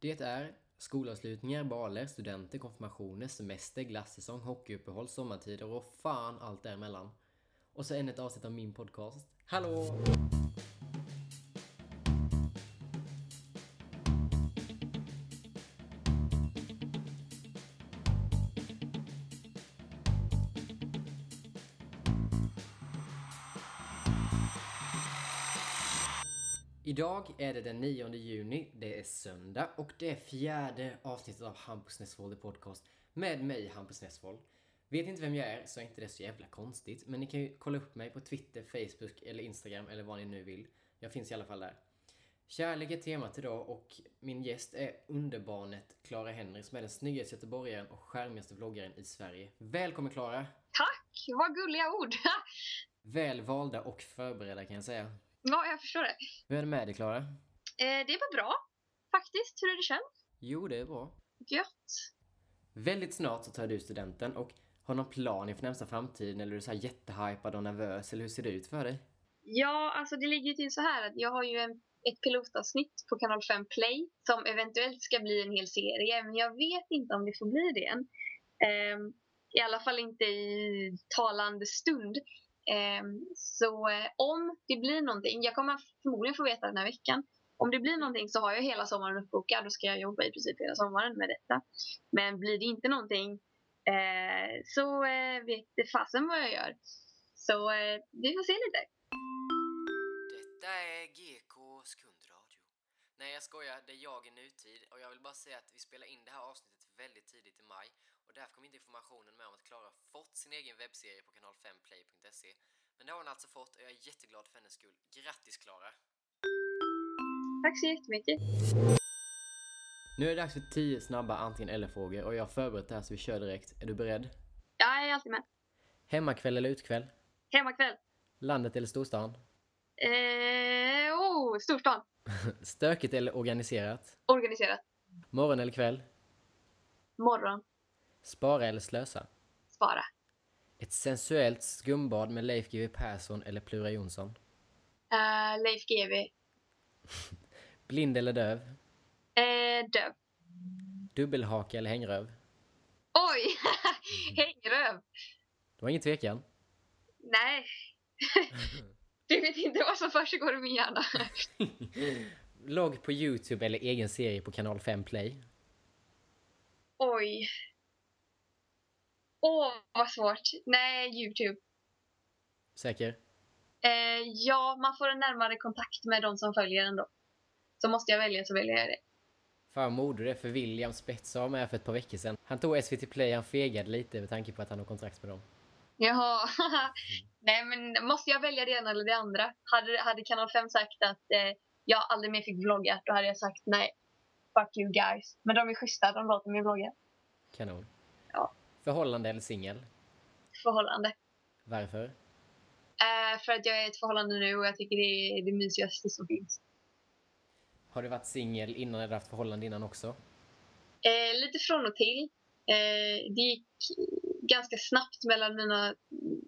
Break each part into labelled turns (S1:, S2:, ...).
S1: Det är skolavslutningar, baler, studenter, konfirmationer, semester, glassäsong, hockeyuppehåll, sommartider och fan allt däremellan. Och så ännu ett avsnitt av min podcast. Hallå! Idag är det den 9 juni, det är söndag och det är fjärde avsnittet av Hampus Nessvold podcast med mig Hampus Nessvold. Vet inte vem jag är så är inte det så jävla konstigt, men ni kan ju kolla upp mig på Twitter, Facebook eller Instagram eller vad ni nu vill. Jag finns i alla fall där. Kärlek är temat idag och min gäst är underbarnet Clara Henry som är den snyggaste göteborgaren och skärmigaste vloggaren i Sverige. Välkommen Clara!
S2: Tack! Vad gulliga ord!
S1: Väl valda och förberedda kan jag säga.
S2: Ja, jag förstår det.
S1: Hur är det med dig Clara?
S2: Eh, det var bra, faktiskt. Hur är det själv?
S1: Jo, det är bra.
S2: Gött.
S1: Väldigt snart så tar du studenten och har någon plan inför närmsta framtiden eller är du så här jättehypad och nervös eller hur ser det ut för dig?
S2: Ja, alltså det ligger ju till så här att jag har ju en, ett pilotavsnitt på kanal 5 Play som eventuellt ska bli en hel serie, men jag vet inte om det får bli det än. Ehm, I alla fall inte i talande stund. Ehm, så eh, om det blir någonting, jag kommer förmodligen få veta den här veckan. Om det blir någonting så har jag hela sommaren uppbokad. Då ska jag jobba i princip hela sommaren med detta. Men blir det inte någonting eh, så eh, vet det fasen vad jag gör. Så eh, vi får se lite.
S1: Detta är GKs kundradio. Nej, jag skojar. Det är jag i nutid och jag vill bara säga att vi spelar in det här avsnittet väldigt tidigt i maj och därför kom inte informationen med om att Klara fått sin egen webbserie på kanal5play.se. Men det har hon alltså fått och jag är jätteglad för hennes skull. Grattis Klara!
S2: Tack så jättemycket.
S1: Nu är det dags för 10 snabba antingen eller-frågor och jag har förberett det här så vi kör direkt. Är du beredd?
S2: Jag är alltid med.
S1: Hemmakväll eller utkväll?
S2: Hemmakväll.
S1: Landet eller storstan?
S2: Eh, oh, storstan.
S1: Stökigt eller organiserat?
S2: Organiserat.
S1: Morgon eller kväll?
S2: Morgon.
S1: Spara eller slösa?
S2: Spara.
S1: Ett sensuellt skumbad med Leif GW Persson eller Plura Jonsson?
S2: Eh, Leif GW.
S1: Blind eller döv?
S2: Eh, döv.
S1: Dubbelhaka eller hängröv?
S2: Oj! Hängröv.
S1: Det var ingen tvekan.
S2: Nej. du vet inte vad som försiggår i min hjärna.
S1: Logg på Youtube eller egen serie på kanal 5 Play?
S2: Oj. Åh, vad svårt. Nej, Youtube.
S1: Säker?
S2: Eh, ja, man får en närmare kontakt med de som följer ändå. Så måste jag välja så väljer jag det.
S1: Fan är för William Spets var med för ett par veckor sedan. Han tog SVT Play, han fegade lite med tanke på att han har kontrakt med dem.
S2: Jaha. Nej, men måste jag välja det ena eller det andra? Hade, hade Kanal 5 sagt att eh, jag aldrig mer fick vlogga, då hade jag sagt nej. Fuck you guys. Men de är schyssta, de låter mig vlogga.
S1: Kanon. Förhållande eller singel?
S2: Förhållande.
S1: Varför?
S2: Eh, för att jag är i ett förhållande nu och jag tycker det är det mysigaste som finns.
S1: Har du varit singel innan eller haft förhållande innan också?
S2: Eh, lite från och till. Eh, det gick ganska snabbt mellan mina,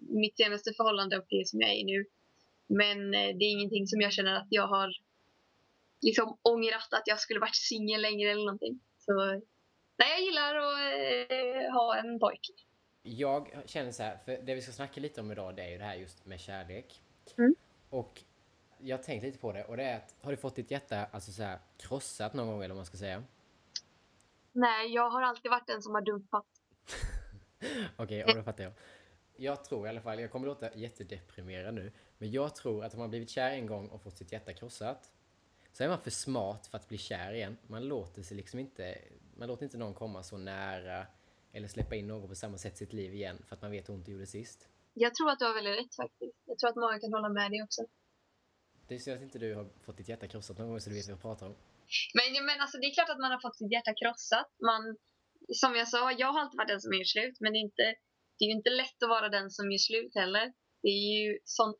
S2: mitt senaste förhållande och det som jag är i nu. Men det är ingenting som jag känner att jag har liksom ångrat att jag skulle varit singel längre eller någonting. Så nej, jag gillar att eh, ha en pojke.
S1: Jag känner så här, för det vi ska snacka lite om idag det är ju det här just med kärlek.
S2: Mm.
S1: Och jag har tänkt lite på det och det är att har du fått ditt hjärta alltså så här, krossat någon gång eller vad man ska säga?
S2: Nej, jag har alltid varit den som har dumpat.
S1: Okej, ja, då fattar jag. Jag tror i alla fall, jag kommer låta jättedeprimerad nu, men jag tror att om man blivit kär en gång och fått sitt hjärta krossat så är man för smart för att bli kär igen. Man låter sig liksom inte, man låter inte någon komma så nära eller släppa in någon på samma sätt i sitt liv igen för att man vet hur ont det gjorde sist.
S2: Jag tror att du har väldigt rätt faktiskt. Jag tror att många kan hålla med dig också.
S1: Det är så att inte du har fått ditt hjärta krossat någon gång så du vet vad jag pratar om.
S2: Men, men alltså, det är klart att man har fått sitt hjärta krossat. Man, som jag sa, jag har alltid varit den som gör slut. Men det är, inte, det är ju inte lätt att vara den som gör slut heller. Det är ju sån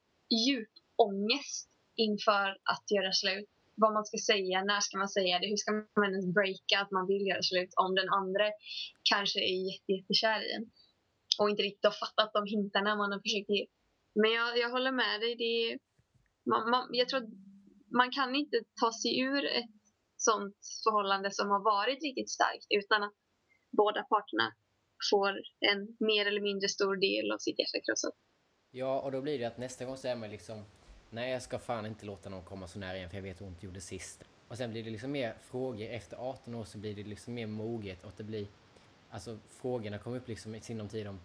S2: djup ångest inför att göra slut. Vad man ska säga, när ska man säga det, hur ska man ens breaka att man vill göra slut om den andra kanske är jätte, jättekär i en. Och inte riktigt har fattat de hintarna man har försökt ge. Men jag, jag håller med dig. Det är, man, man, jag tror att man kan inte ta sig ur ett sånt förhållande som har varit riktigt starkt utan att båda parterna får en mer eller mindre stor del av sitt hjärta krossat.
S1: Ja, och då blir det att nästa gång så är man liksom Nej, jag ska fan inte låta någon komma så nära igen för jag vet hur ont det gjorde sist. Och sen blir det liksom mer frågor. Efter 18 år så blir det liksom mer moget och det blir... Alltså frågorna kommer upp liksom i sinom tid om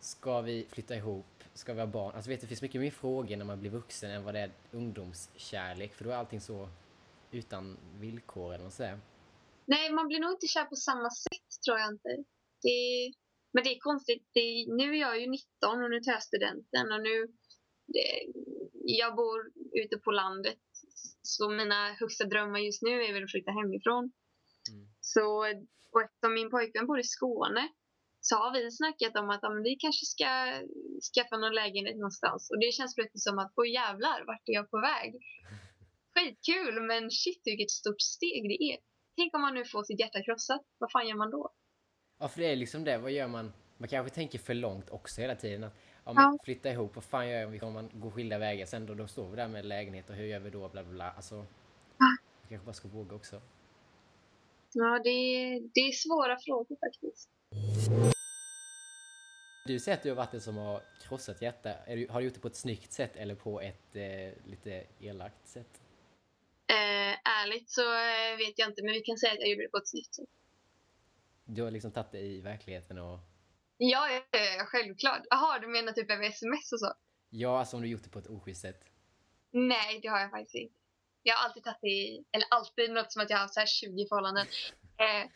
S1: Ska vi flytta ihop? Ska vi ha barn? Alltså vet du, det finns mycket mer frågor när man blir vuxen än vad det är ungdomskärlek. För då är allting så utan villkor eller vad säger.
S2: Nej, man blir nog inte kär på samma sätt tror jag inte. Det, men det är konstigt. Det, nu är jag ju 19 och nu tar jag studenten och nu... Jag bor ute på landet. Så mina högsta drömmar just nu är väl att flytta hemifrån. Mm. Så, och eftersom min pojkvän bor i Skåne så har vi snackat om att om vi kanske ska skaffa någon lägenhet någonstans. Och det känns plötsligt som att, åh jävlar, vart är jag på väg? Skitkul, men shit vilket stort steg det är. Tänk om man nu får sitt hjärta krossat, vad fan gör man då?
S1: Ja, för det är liksom det, vad gör man? Man kanske tänker för långt också hela tiden. Att, ja, ja. flytta ihop, vad fan gör vi om man går skilda vägar? Sen då, då står vi där med lägenhet och hur gör vi då? Bla, bla, bla. Alltså, ja. vi kanske bara ska våga också.
S2: Ja, det är, det är svåra frågor faktiskt.
S1: Du säger att du har varit den som har krossat hjärta. har du gjort det på ett snyggt sätt eller på ett eh, lite elakt sätt?
S2: Eh, ärligt så eh, vet jag inte, men vi kan säga att jag gjorde det på ett snyggt sätt.
S1: Du har liksom tagit det i verkligheten och...
S2: Ja, ja, ja självklart. Jaha, du menar typ över sms och så?
S1: Ja, alltså om du gjort det på ett oschysst sätt.
S2: Nej, det har jag faktiskt inte. Jag har alltid tagit i, eller alltid något som att jag har haft så här 20 förhållanden. Eh,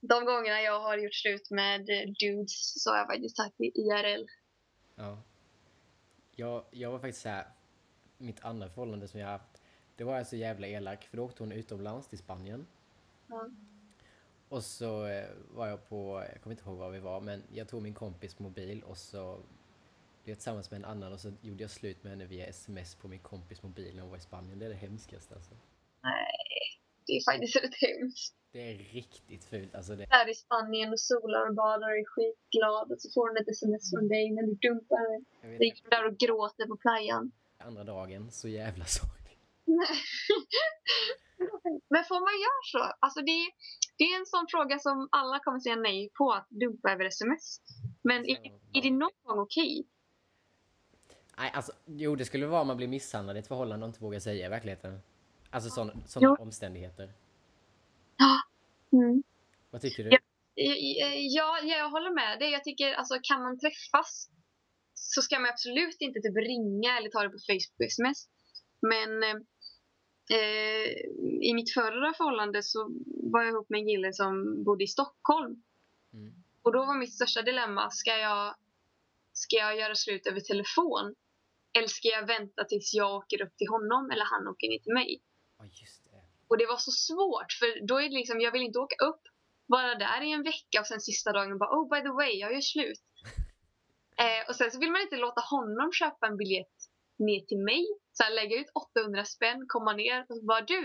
S2: de gångerna jag har gjort slut med dudes så har jag faktiskt tagit det IRL.
S1: Ja. Jag, jag var faktiskt så här, mitt andra förhållande som jag haft, det var jag så jävla elak för då åkte hon utomlands till Spanien. Ja. Och så eh, var jag på, jag kommer inte ihåg var vi var, men jag tog min kompis mobil och så blev jag tillsammans med en annan och så gjorde jag slut med henne via sms på min kompis mobil när hon var i Spanien. Det är det hemskaste alltså.
S2: Nej, det är faktiskt rätt hemskt.
S1: Det är riktigt fult. Alltså det...
S2: Där i Spanien och solar och badar och är skitglad och så får hon ett sms från dig när du dumpar henne. Gick där och gråter på playan.
S1: Andra dagen, så jävla sorglig.
S2: Men får man göra så? Alltså det, det är en sån fråga som alla kommer säga nej på, att dumpa över sms. Men är, är det någon gång okej? Okay?
S1: Nej, alltså jo det skulle vara om man blir misshandlad i ett förhållande och inte vågar säga i verkligheten. Alltså sådana omständigheter.
S2: Ja. Mm.
S1: Vad tycker du?
S2: Ja, ja, jag håller med dig. Jag tycker alltså kan man träffas så ska man absolut inte typ ringa eller ta det på Facebook sms. Men eh, i mitt förra förhållande så var jag ihop med en kille som bodde i Stockholm. Mm. Och då var mitt största dilemma, ska jag, ska jag göra slut över telefon? Eller ska jag vänta tills jag åker upp till honom eller han åker ner till mig?
S1: Just det.
S2: Och det var så svårt för då är det liksom, jag vill inte åka upp, vara där i en vecka och sen sista dagen bara oh by the way, jag gör slut. eh, och sen så vill man inte låta honom köpa en biljett ner till mig, så här, lägga ut 800 spänn, komma ner och så bara du,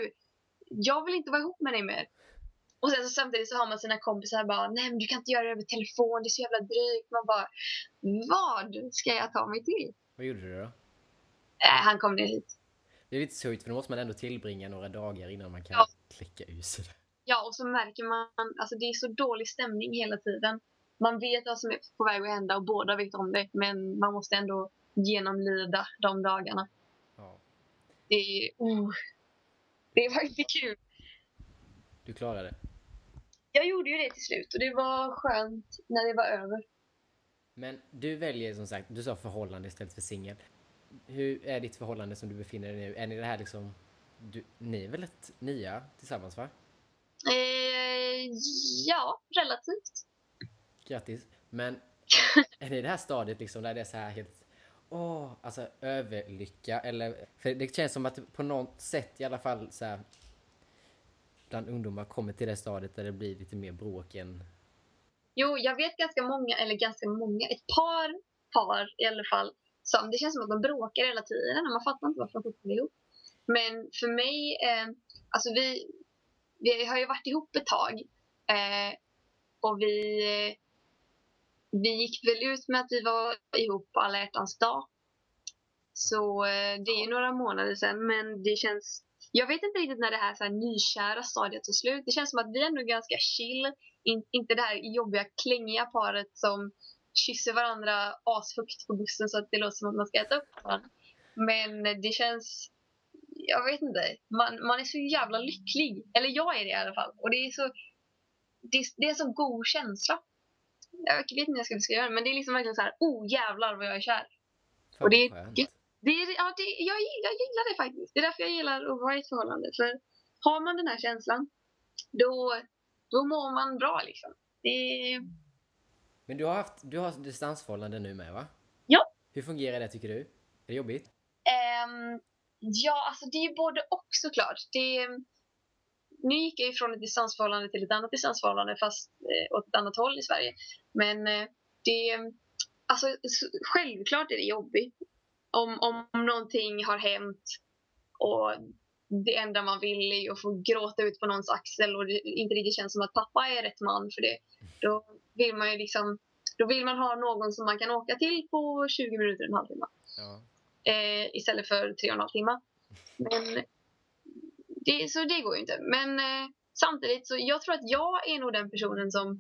S2: jag vill inte vara ihop med dig mer. Och sen så samtidigt så har man sina kompisar bara, nej men du kan inte göra det över telefon, det är så jävla drygt. Man bara, vad ska jag ta mig till?
S1: Vad gjorde du då?
S2: Äh, han kom ner hit.
S1: Det är lite surt för då måste man ändå tillbringa några dagar innan man kan ja. klicka ur sig det.
S2: Ja, och så märker man, alltså det är så dålig stämning hela tiden. Man vet vad som är på väg att hända och båda vet om det, men man måste ändå genomlida de dagarna. Det är, oh, det var inte kul.
S1: Du klarade det?
S2: Jag gjorde ju det till slut och det var skönt när det var över.
S1: Men du väljer som sagt, du sa förhållande istället för singel. Hur är ditt förhållande som du befinner dig nu? Är ni det här liksom, du, ni är väl ett nya tillsammans va?
S2: Eh, ja, relativt.
S1: Grattis. Men är det det här stadiet liksom där det är så här helt, åh, alltså överlycka eller, för det känns som att på något sätt i alla fall så här, bland ungdomar kommer till det stadiet där det blir lite mer bråk än...
S2: Jo, jag vet ganska många, eller ganska många, ett par par i alla fall, som det känns som att de bråkar hela tiden och man fattar inte varför de fortfarande är ihop. Men för mig, eh, alltså vi, vi har ju varit ihop ett tag eh, och vi, vi gick väl ut med att vi var ihop på alla hjärtans dag. Så eh, det är några månader sedan men det känns jag vet inte riktigt när det här, så här nykära stadiet tar slut. Det känns som att vi är ändå ganska chill. In, inte det här jobbiga, klängiga paret som kysser varandra ashögt på bussen så att det låter som att man ska äta upp varandra. Men det känns... Jag vet inte. Man, man är så jävla lycklig. Eller jag är det i alla fall. Och det är så... Det, det är en så god känsla. Jag vet inte hur jag ska beskriva det, men det är liksom verkligen så här, oh jävlar vad jag är kär.
S1: Fan,
S2: Och det är. Det är, ja, det, jag, jag gillar det faktiskt. Det är därför jag gillar att vara i ett förhållande. För har man den här känslan, då, då mår man bra liksom. Det
S1: Men du har haft du har distansförhållande nu med va?
S2: Ja.
S1: Hur fungerar det tycker du? Är det jobbigt?
S2: Ehm, ja, alltså det är ju både och såklart. Det, nu gick jag ifrån ett distansförhållande till ett annat distansförhållande fast eh, åt ett annat håll i Sverige. Men eh, det, alltså självklart är det jobbigt. Om, om någonting har hänt och det enda man vill är att få gråta ut på någons axel och det inte riktigt känns som att pappa är rätt man för det. Då vill man ju liksom, då vill man ha någon som man kan åka till på 20 minuter, en halvtimme
S1: Ja.
S2: eh, istället för tre och en halv timme. Men det, så det går ju inte. Men eh, samtidigt så jag tror att jag är nog den personen som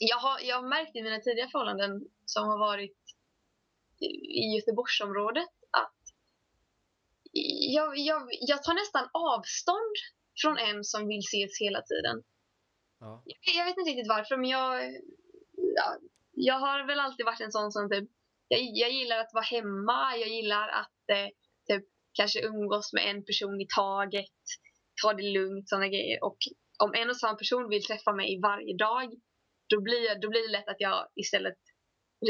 S2: jag har, jag har märkt i mina tidiga förhållanden som har varit i- Göteborgsområdet att jag, jag, jag tar nästan avstånd från en som vill ses hela tiden.
S1: ja.
S2: Jag, jag vet inte riktigt varför, men jag, ja, jag har väl alltid varit en sån som typ, jag, jag gillar att vara hemma, jag gillar att eh, typ, kanske umgås med en person i taget, ta det lugnt, sådana grejer. Och om en och samma person vill träffa mig varje dag, då blir, då blir det lätt att jag istället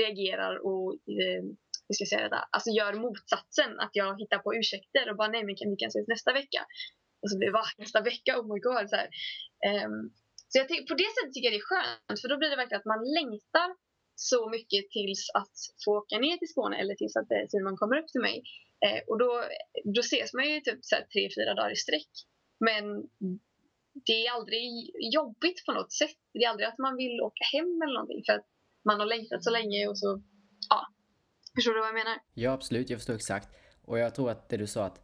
S2: reagerar och eh, hur ska jag säga det, alltså gör motsatsen. Att jag hittar på ursäkter och bara nej men kan, vi kan ses nästa vecka. Och så blir det va, nästa vecka, oh my god. Så, här. Ehm, så jag på det sättet tycker jag det är skönt för då blir det verkligen att man längtar så mycket tills att få åka ner till Skåne eller tills att eh, Simon kommer upp till mig. Eh, och då, då ses man ju typ så tre, fyra dagar i sträck. Men det är aldrig jobbigt på något sätt. Det är aldrig att man vill åka hem eller någonting för att man har längtat så länge och så, ja. Förstår du vad jag menar?
S1: Ja, absolut. Jag förstår exakt. Och jag tror att det du sa att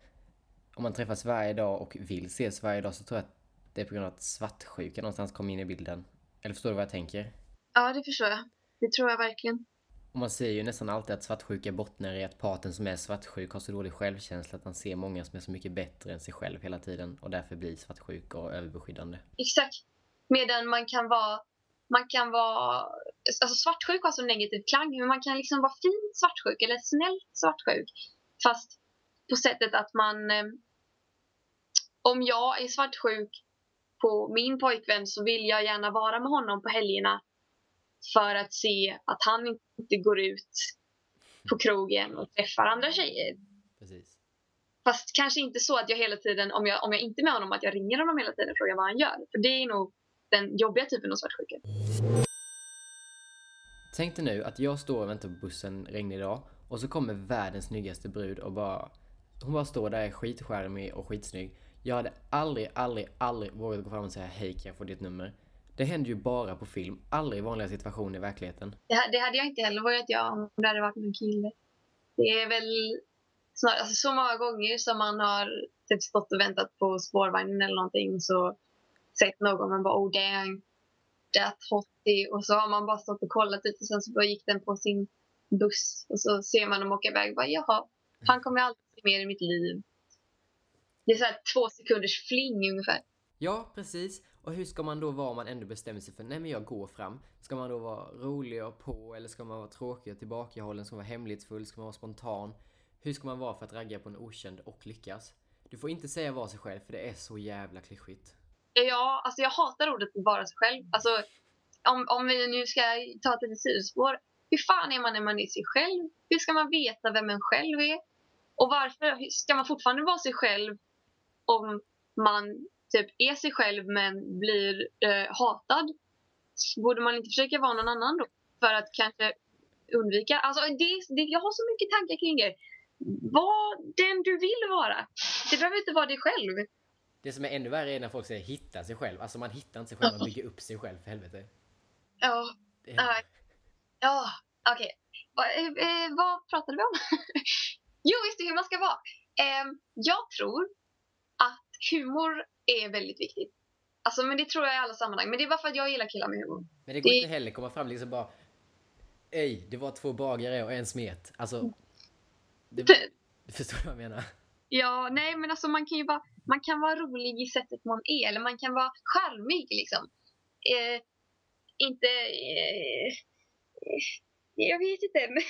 S1: om man träffas varje dag och vill ses varje dag så tror jag att det är på grund av att svartsjuka någonstans kommer in i bilden. Eller förstår du vad jag tänker?
S2: Ja, det förstår jag. Det tror jag verkligen.
S1: Och man säger ju nästan alltid att svartsjuka bottnar i att parten som är svartsjuk har så dålig självkänsla att man ser många som är så mycket bättre än sig själv hela tiden och därför blir svartsjuk och överbeskyddande.
S2: Exakt. Medan man kan vara, man kan vara, alltså svartsjuk har så negativ klang, men man kan liksom vara fint svartsjuk eller snällt svartsjuk. Fast på sättet att man, eh, om jag är svartsjuk på min pojkvän så vill jag gärna vara med honom på helgerna för att se att han inte går ut på krogen och träffar andra tjejer.
S1: Precis.
S2: Fast kanske inte så att jag hela tiden, om jag, om jag inte är med honom, att jag ringer honom hela tiden och frågar vad han gör. För det är nog den jobbiga typen av svartsjuka.
S1: Tänk dig nu att jag står och väntar på bussen en regnig dag och så kommer världens snyggaste brud och bara... Hon bara står där skitskärmig och skitsnygg. Jag hade aldrig, aldrig, aldrig vågat gå fram och säga hej kan jag få ditt nummer? Det händer ju bara på film, aldrig i vanliga situationer i verkligheten.
S2: Det, det hade jag inte heller vågat göra om det hade varit en kille. Det är väl snarare, alltså så många gånger som man har typ stått och väntat på spårvagnen eller någonting så sett någon man bara oh damn, that hottie och så har man bara stått och kollat ut och sen så bara gick den på sin buss och så ser man dem åka iväg och bara jaha, han kommer jag aldrig se mer i mitt liv. Det är så här två sekunders fling ungefär.
S1: Ja, precis. Och hur ska man då vara om man ändå bestämmer sig för nej men jag går fram? Ska man då vara rolig och på eller ska man vara tråkig och tillbakahållen? Ska man vara hemlighetsfull? Ska man vara spontan? Hur ska man vara för att ragga på en okänd och lyckas? Du får inte säga var sig själv för det är så jävla klyschigt.
S2: Ja, alltså jag hatar ordet vara sig själv. Alltså, om, om vi nu ska ta ett litet sidospår. Hur fan är man när man är sig själv? Hur ska man veta vem en själv är? Och varför ska man fortfarande vara sig själv om man typ är sig själv men blir eh, hatad? Borde man inte försöka vara någon annan då? För att kanske undvika... Alltså det, det, jag har så mycket tankar kring det. Var den du vill vara. Det behöver inte vara dig själv.
S1: Det som är ännu värre är när folk säger hitta sig själv. Alltså man hittar inte sig själv, man bygger upp sig själv för helvete.
S2: Ja. Ja, okej. Eh, eh, vad pratade vi om? jo, just det, hur man ska vara. Ehm, jag tror humor är väldigt viktigt. Alltså, men det tror jag i alla sammanhang. Men det är bara för att jag gillar killar med humor.
S1: Men det går
S2: Det-
S1: inte heller komma fram liksom bara Ej, det var två bagare och en smet. Alltså, det, du förstår vad jag menar?
S2: Ja, nej men alltså man kan ju vara, man kan vara rolig i sättet man är, eller man kan vara charmig liksom. Eh, inte... Eh, jag vet inte. men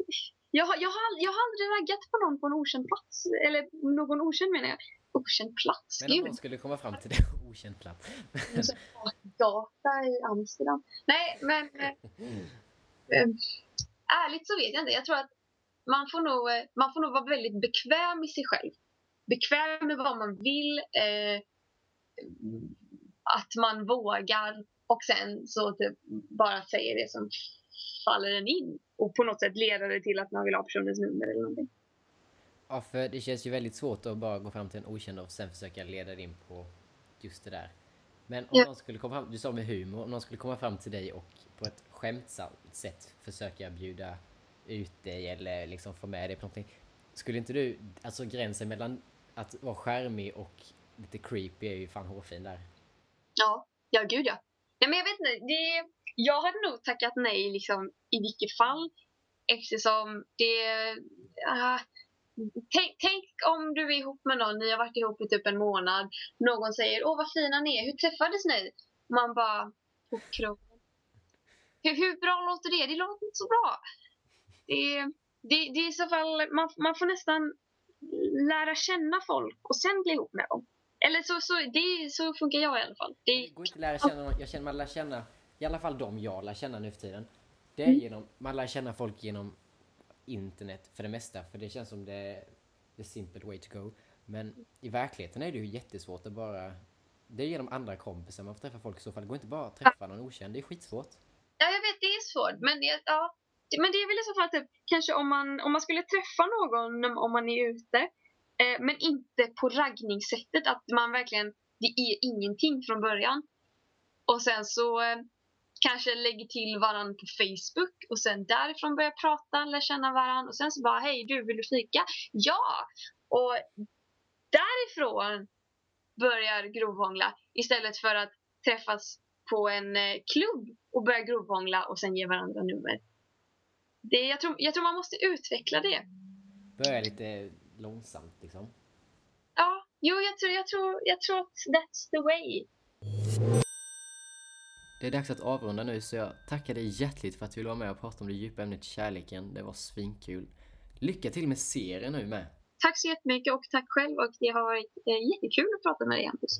S2: jag, har- jag, har, jag har aldrig raggat på någon på en okänd plats. Eller någon okänd menar jag. Okänd plats,
S1: Men om någon skulle komma fram till det, okänd plats.
S2: Gata i Amsterdam. Nej, men eh, eh, ärligt så vet jag inte. Jag tror att man får nog, eh, man får nog vara väldigt bekväm i sig själv. Bekväm med vad man vill. Eh, att man vågar och sen så typ bara säger det som faller en in. Och på något sätt leder det till att man vill ha personens nummer eller någonting.
S1: Ja, för det känns ju väldigt svårt att bara gå fram till en okänd och sen försöka leda in på just det där. Men om
S2: Ja.
S1: någon skulle komma fram, du sa med humor, om någon skulle komma fram till dig och på ett skämtsamt sätt försöka bjuda ut dig eller liksom få med dig på någonting. Skulle inte du, alltså gränsen mellan att vara skärmig och lite creepy är ju fan hårfin där.
S2: Ja, ja gud ja. Nej, men jag vet inte, det, jag hade nog tackat nej liksom, i vilket fall. Eftersom det... ah, tänk, tänk om du är ihop med någon, ni har varit ihop i typ en månad. Någon säger åh vad fina ni är, hur träffades ni? Man bara, på krogen. Hur, hur bra låter det? Det låter inte så bra. Det, det, det är i så fall, man, man får nästan lära känna folk och sen bli ihop med dem. Eller så, så, det, så funkar jag i alla fall. Det,
S1: Det går inte att lära känna någon, jag känner man lär känna, i alla fall de jag lär känna nu för tiden. Det är
S2: Mm.
S1: genom, man lär känna folk genom internet för det mesta, för det känns som det är the simple way to go. Men i verkligheten är det ju jättesvårt att bara, det är genom andra kompisar man får träffa folk i så fall. Det går inte bara att träffa någon okänd, det är skitsvårt.
S2: Ja, jag vet, det är svårt. Men, det- ja, men det är väl i så fall typ, kanske om man, om man skulle träffa någon om man är ute. Eh, men inte på raggningssättet. Att man verkligen, det är ingenting från början. Och sen så eh, kanske lägger till varandra på Facebook. Och sen därifrån börjar prata, lära känna varandra. Och sen så bara, hej du, vill du fika? Ja! Och därifrån börjar grovhångla. Istället för att träffas på en eh, klubb och börja grovhångla och sen ge varandra nummer. Det, jag, tror, jag tror man måste utveckla det.
S1: Börja lite långsamt liksom.
S2: Ja, jo, jag tror, jag tror, jag tror att that's the way.
S1: Det är dags att avrunda nu så jag tackar dig hjärtligt för att du ville vara med och prata om det djupa ämnet kärleken. Det var svinkul. Lycka till med serien nu med.
S2: Tack så jättemycket och tack själv och det har varit eh, jättekul att prata med dig Hampus.